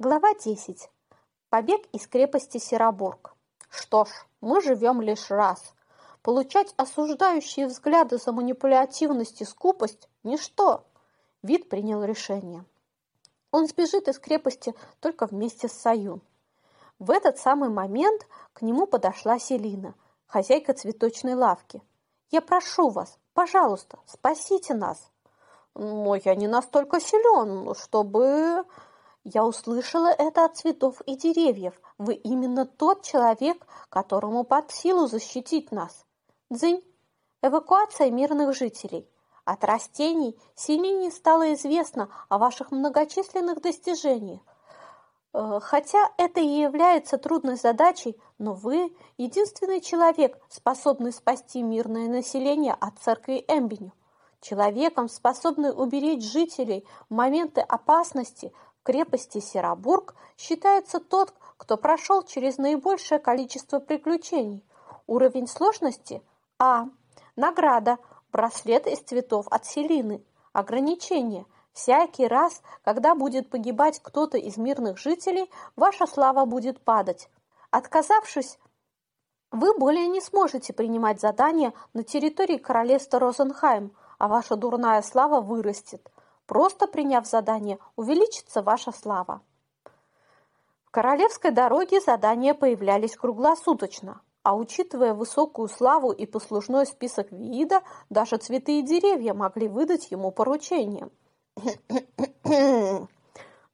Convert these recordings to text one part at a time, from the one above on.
Глава 10. Побег из крепости Серобург. Что ж, мы живем лишь раз. Получать осуждающие взгляды за манипулятивность и скупость – ничто. Вид принял решение. Он сбежит из крепости только вместе с Саюн. В этот самый момент к нему подошла Селина, хозяйка цветочной лавки. «Я прошу вас, пожалуйста, спасите нас!» «Но я не настолько силен, чтобы...» Я услышала это от цветов и деревьев. Вы именно тот человек, которому под силу защитить нас. Дзынь. Эвакуация мирных жителей. От растений Селине стало известно о ваших многочисленных достижениях. Э, хотя это и является трудной задачей, но вы единственный человек, способный спасти мирное население от церкви Эмбеню. Человеком, способный уберечь жителей в моменты опасности – крепости Серобург считается тот, кто прошел через наибольшее количество приключений. Уровень сложности – А. Награда – браслет из цветов от Селины. Ограничение – всякий раз, когда будет погибать кто-то из мирных жителей, ваша слава будет падать. Отказавшись, вы более не сможете принимать задания на территории королевства Розенхайм, а ваша дурная слава вырастет – Просто приняв задание, увеличится ваша слава. В королевской дороге задания появлялись круглосуточно, а учитывая высокую славу и послужной список вида, даже цветы и деревья могли выдать ему поручение.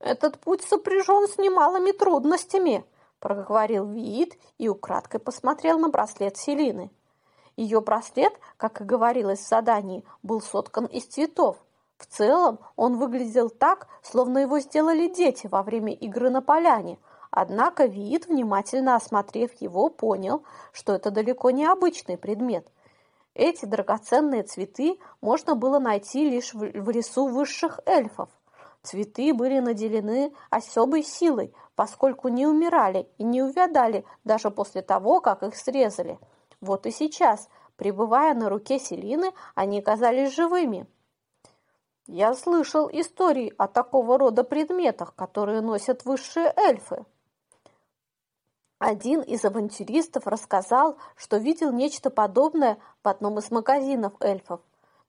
«Этот путь сопряжен с немалыми трудностями», – проговорил Виит и украдкой посмотрел на браслет Селины. Ее браслет, как и говорилось в задании, был соткан из цветов, в целом он выглядел так, словно его сделали дети во время игры на поляне, однако вид, внимательно осмотрев его, понял, что это далеко не обычный предмет. Эти драгоценные цветы можно было найти лишь в лесу высших эльфов. Цветы были наделены особой силой, поскольку не умирали и не увядали даже после того, как их срезали. Вот и сейчас, пребывая на руке Селины, они казались живыми. Я слышал истории о такого рода предметах, которые носят высшие эльфы. Один из авантюристов рассказал, что видел нечто подобное в одном из магазинов эльфов.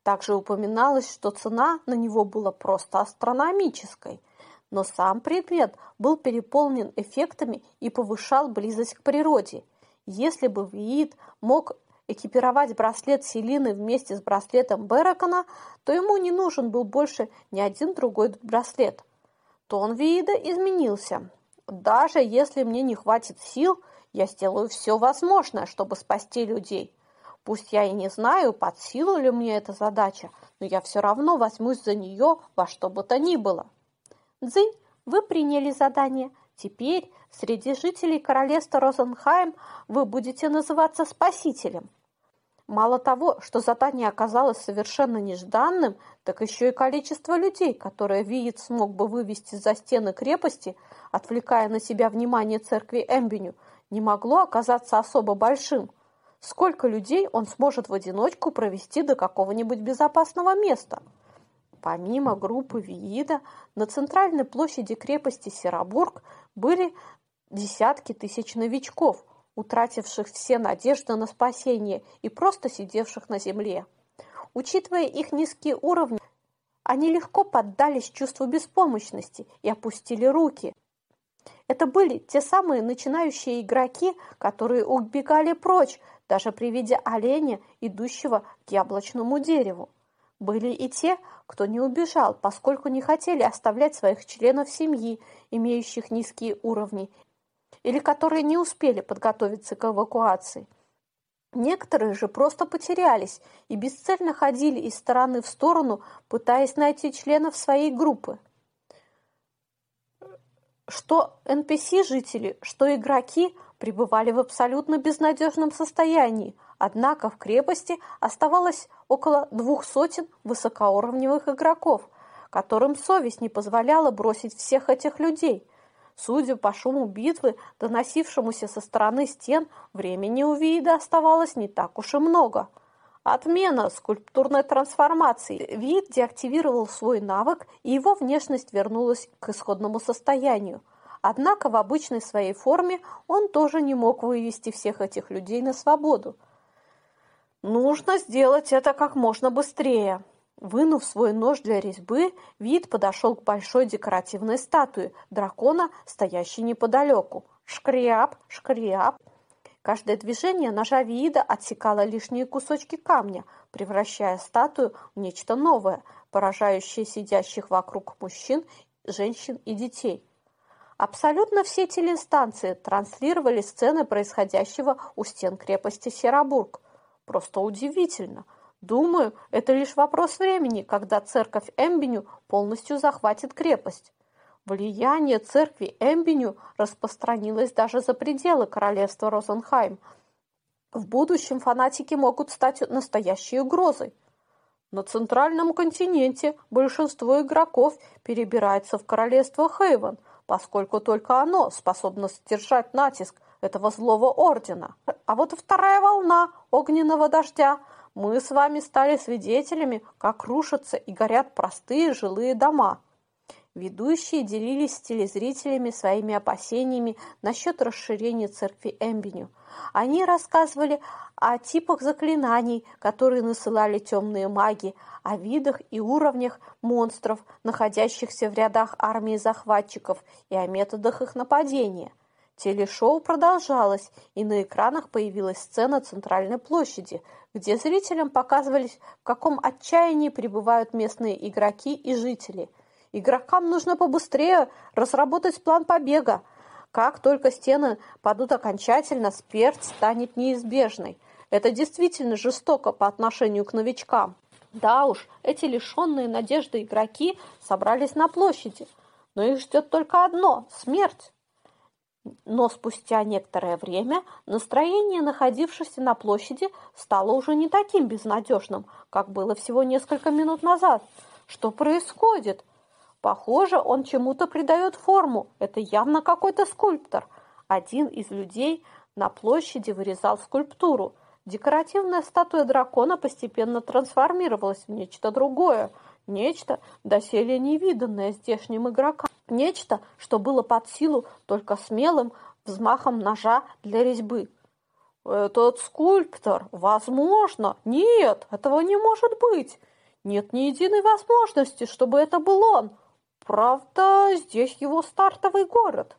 Также упоминалось, что цена на него была просто астрономической, но сам предмет был переполнен эффектами и повышал близость к природе. Если бы Виит мог экипировать браслет Селины вместе с браслетом Беракона, то ему не нужен был больше ни один другой браслет. Тон вида изменился. Даже если мне не хватит сил, я сделаю все возможное, чтобы спасти людей. Пусть я и не знаю, под силу ли мне эта задача, но я все равно возьмусь за нее во что бы то ни было. Дзынь, вы приняли задание – Теперь среди жителей королевства Розенхайм вы будете называться спасителем. Мало того, что задание оказалось совершенно нежданным, так еще и количество людей, которые Виит смог бы вывести за стены крепости, отвлекая на себя внимание церкви Эмбеню, не могло оказаться особо большим. Сколько людей он сможет в одиночку провести до какого-нибудь безопасного места – Помимо группы Виида, на центральной площади крепости Серобург были десятки тысяч новичков, утративших все надежды на спасение и просто сидевших на земле. Учитывая их низкие уровни, они легко поддались чувству беспомощности и опустили руки. Это были те самые начинающие игроки, которые убегали прочь, даже при виде оленя, идущего к яблочному дереву. Были и те, кто не убежал, поскольку не хотели оставлять своих членов семьи, имеющих низкие уровни, или которые не успели подготовиться к эвакуации. Некоторые же просто потерялись и бесцельно ходили из стороны в сторону, пытаясь найти членов своей группы. Что NPC-жители, что игроки пребывали в абсолютно безнадежном состоянии, однако в крепости оставалось около двух сотен высокоуровневых игроков, которым совесть не позволяла бросить всех этих людей. Судя по шуму битвы, доносившемуся со стороны стен, времени у Вида оставалось не так уж и много. Отмена скульптурной трансформации. Вид деактивировал свой навык, и его внешность вернулась к исходному состоянию. Однако в обычной своей форме он тоже не мог вывести всех этих людей на свободу. Нужно сделать это как можно быстрее. Вынув свой нож для резьбы, Вид подошел к большой декоративной статуе дракона, стоящей неподалеку. Шкряп, шкряп. Каждое движение ножа Виида отсекало лишние кусочки камня, превращая статую в нечто новое, поражающее сидящих вокруг мужчин, женщин и детей. Абсолютно все телестанции транслировали сцены происходящего у стен крепости Серобург. Просто удивительно – Думаю, это лишь вопрос времени, когда церковь Эмбеню полностью захватит крепость. Влияние церкви Эмбеню распространилось даже за пределы королевства Розенхайм. В будущем фанатики могут стать настоящей угрозой. На центральном континенте большинство игроков перебирается в королевство Хейвен, поскольку только оно способно сдержать натиск этого злого ордена. А вот вторая волна огненного дождя – мы с вами стали свидетелями, как рушатся и горят простые жилые дома. Ведущие делились с телезрителями своими опасениями насчет расширения церкви Эмбеню. Они рассказывали о типах заклинаний, которые насылали темные маги, о видах и уровнях монстров, находящихся в рядах армии захватчиков, и о методах их нападения – Телешоу продолжалось, и на экранах появилась сцена центральной площади, где зрителям показывались, в каком отчаянии пребывают местные игроки и жители. Игрокам нужно побыстрее разработать план побега. Как только стены падут окончательно, смерть станет неизбежной. Это действительно жестоко по отношению к новичкам. Да уж, эти лишенные надежды игроки собрались на площади, но их ждет только одно – смерть. Но спустя некоторое время настроение находившихся на площади стало уже не таким безнадежным, как было всего несколько минут назад. Что происходит? Похоже, он чему-то придает форму. Это явно какой-то скульптор. Один из людей на площади вырезал скульптуру. Декоративная статуя дракона постепенно трансформировалась в нечто другое, нечто доселе невиданное здешним игрокам. Нечто, что было под силу только смелым взмахом ножа для резьбы. Этот скульптор, возможно, нет, этого не может быть. Нет ни единой возможности, чтобы это был он. Правда, здесь его стартовый город.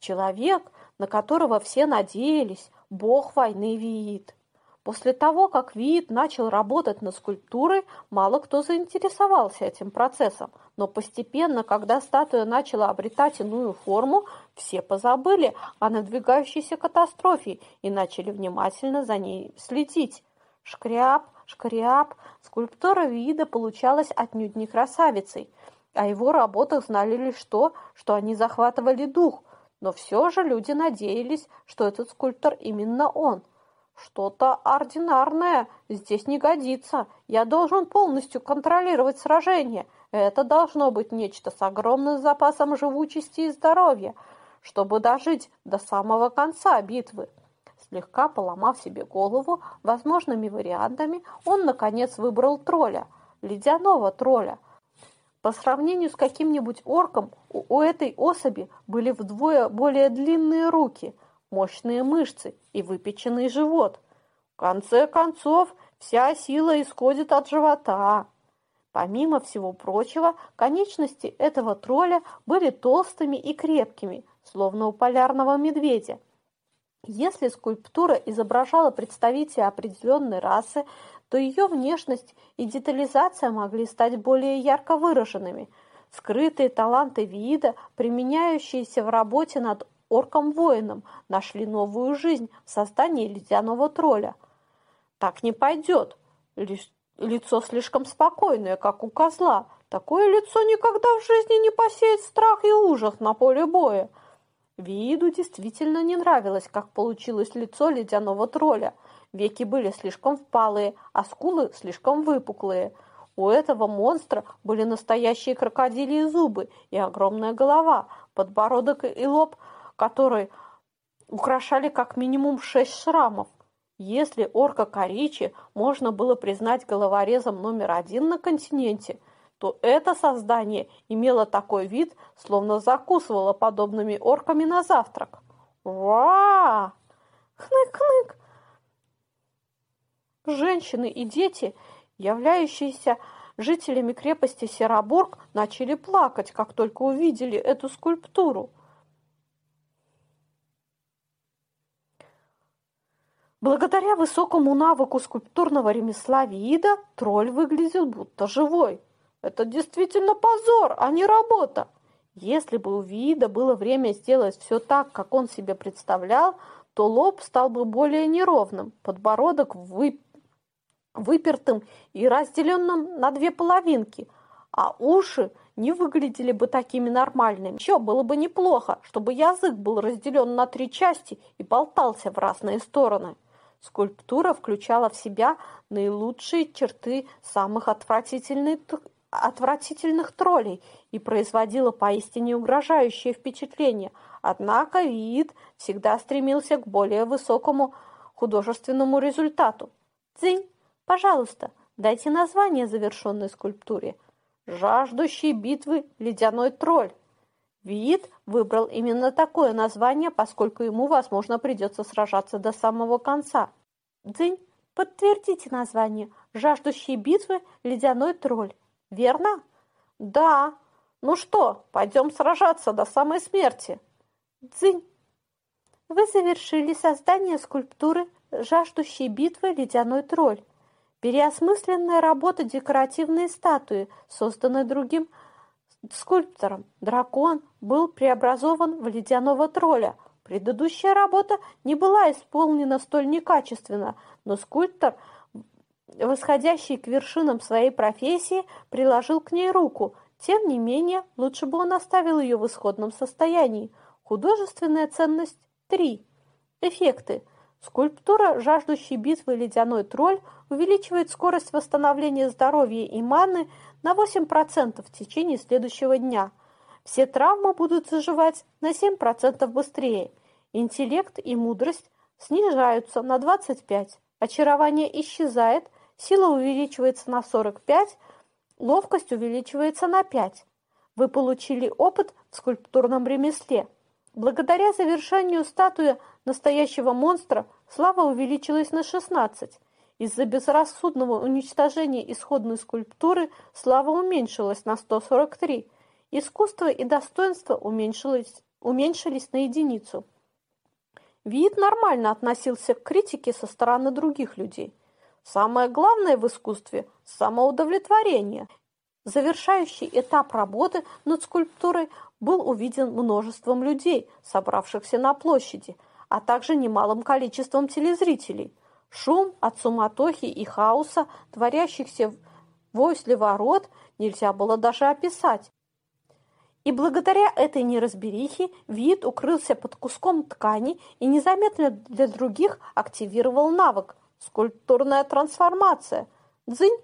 Человек, на которого все надеялись, бог войны Виит. После того, как Виит начал работать над скульптурой, мало кто заинтересовался этим процессом, но постепенно, когда статуя начала обретать иную форму, все позабыли о надвигающейся катастрофе и начали внимательно за ней следить. Шкряп, шкряп, скульптура Виида получалась отнюдь не красавицей. О его работах знали лишь то, что они захватывали дух, но все же люди надеялись, что этот скульптор именно он – что-то ординарное здесь не годится. Я должен полностью контролировать сражение. Это должно быть нечто с огромным запасом живучести и здоровья, чтобы дожить до самого конца битвы. Слегка поломав себе голову возможными вариантами, он, наконец, выбрал тролля, ледяного тролля. По сравнению с каким-нибудь орком, у, этой особи были вдвое более длинные руки – мощные мышцы и выпеченный живот. В конце концов, вся сила исходит от живота. Помимо всего прочего, конечности этого тролля были толстыми и крепкими, словно у полярного медведя. Если скульптура изображала представителя определенной расы, то ее внешность и детализация могли стать более ярко выраженными. Скрытые таланты вида, применяющиеся в работе над оркам-воинам нашли новую жизнь в создании ледяного тролля. Так не пойдет. Лицо слишком спокойное, как у козла. Такое лицо никогда в жизни не посеет страх и ужас на поле боя. Виду действительно не нравилось, как получилось лицо ледяного тролля. Веки были слишком впалые, а скулы слишком выпуклые. У этого монстра были настоящие крокодилии зубы и огромная голова, подбородок и лоб – который украшали как минимум шесть шрамов. Если орка Коричи можно было признать головорезом номер один на континенте, то это создание имело такой вид, словно закусывало подобными орками на завтрак. Ва! Хнык-хнык! Женщины и дети, являющиеся жителями крепости Сероборг, начали плакать, как только увидели эту скульптуру. Благодаря высокому навыку скульптурного ремесла Виида тролль выглядел будто живой. Это действительно позор, а не работа. Если бы у Виида было время сделать все так, как он себе представлял, то лоб стал бы более неровным, подбородок вы... выпертым и разделенным на две половинки, а уши не выглядели бы такими нормальными. Еще было бы неплохо, чтобы язык был разделен на три части и болтался в разные стороны. Скульптура включала в себя наилучшие черты самых отвратительных, отвратительных троллей и производила поистине угрожающее впечатление. Однако вид всегда стремился к более высокому художественному результату. «Цинь, пожалуйста, дайте название завершенной скульптуре. Жаждущий битвы ледяной тролль». Вид выбрал именно такое название, поскольку ему, возможно, придется сражаться до самого конца. Дзынь, подтвердите название. Жаждущий битвы ледяной тролль. Верно? Да. Ну что, пойдем сражаться до самой смерти. Дзынь. Вы завершили создание скульптуры «Жаждущий битвы ледяной тролль». Переосмысленная работа декоративные статуи, созданные другим скульптором. Дракон был преобразован в ледяного тролля. Предыдущая работа не была исполнена столь некачественно, но скульптор, восходящий к вершинам своей профессии, приложил к ней руку. Тем не менее, лучше бы он оставил ее в исходном состоянии. Художественная ценность 3. Эффекты. Скульптура «Жаждущий битвы ледяной тролль» увеличивает скорость восстановления здоровья и маны на 8% в течение следующего дня. Все травмы будут заживать на 7% быстрее. Интеллект и мудрость снижаются на 25%. Очарование исчезает, сила увеличивается на 45%, ловкость увеличивается на 5%. Вы получили опыт в скульптурном ремесле. Благодаря завершению статуи настоящего монстра слава увеличилась на 16%. Из-за безрассудного уничтожения исходной скульптуры слава уменьшилась на 143. Искусство и достоинство уменьшились, уменьшились на единицу. Вид нормально относился к критике со стороны других людей. Самое главное в искусстве – самоудовлетворение. Завершающий этап работы над скульптурой был увиден множеством людей, собравшихся на площади, а также немалым количеством телезрителей – Шум от суматохи и хаоса, творящихся возле ворот, нельзя было даже описать. И благодаря этой неразберихе вид укрылся под куском ткани и незаметно для других активировал навык «Скульптурная трансформация». Дзынь,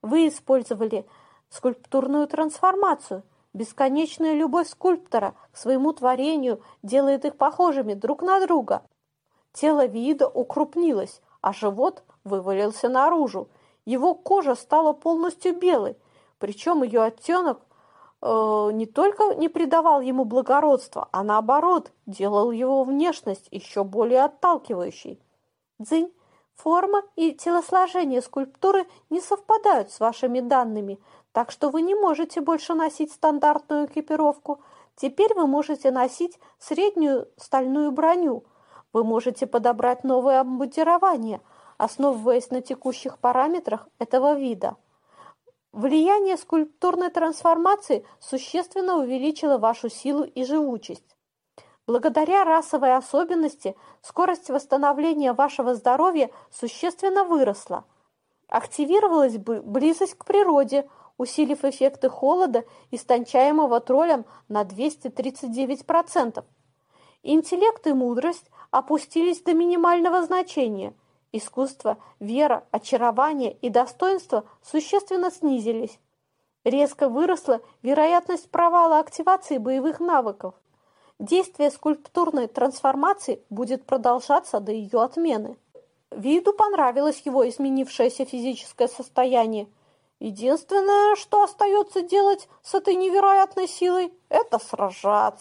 вы использовали скульптурную трансформацию. Бесконечная любовь скульптора к своему творению делает их похожими друг на друга. Тело вида укрупнилось, а живот вывалился наружу. Его кожа стала полностью белой, причем ее оттенок э, не только не придавал ему благородства, а наоборот, делал его внешность еще более отталкивающей. Дзынь, форма и телосложение скульптуры не совпадают с вашими данными, так что вы не можете больше носить стандартную экипировку. Теперь вы можете носить среднюю стальную броню – вы можете подобрать новое обмундирование, основываясь на текущих параметрах этого вида. Влияние скульптурной трансформации существенно увеличило вашу силу и живучесть. Благодаря расовой особенности скорость восстановления вашего здоровья существенно выросла. Активировалась бы близость к природе, усилив эффекты холода, истончаемого троллем на 239%. Интеллект и мудрость опустились до минимального значения. Искусство, вера, очарование и достоинство существенно снизились. Резко выросла вероятность провала активации боевых навыков. Действие скульптурной трансформации будет продолжаться до ее отмены. Виду понравилось его изменившееся физическое состояние. Единственное, что остается делать с этой невероятной силой, это сражаться.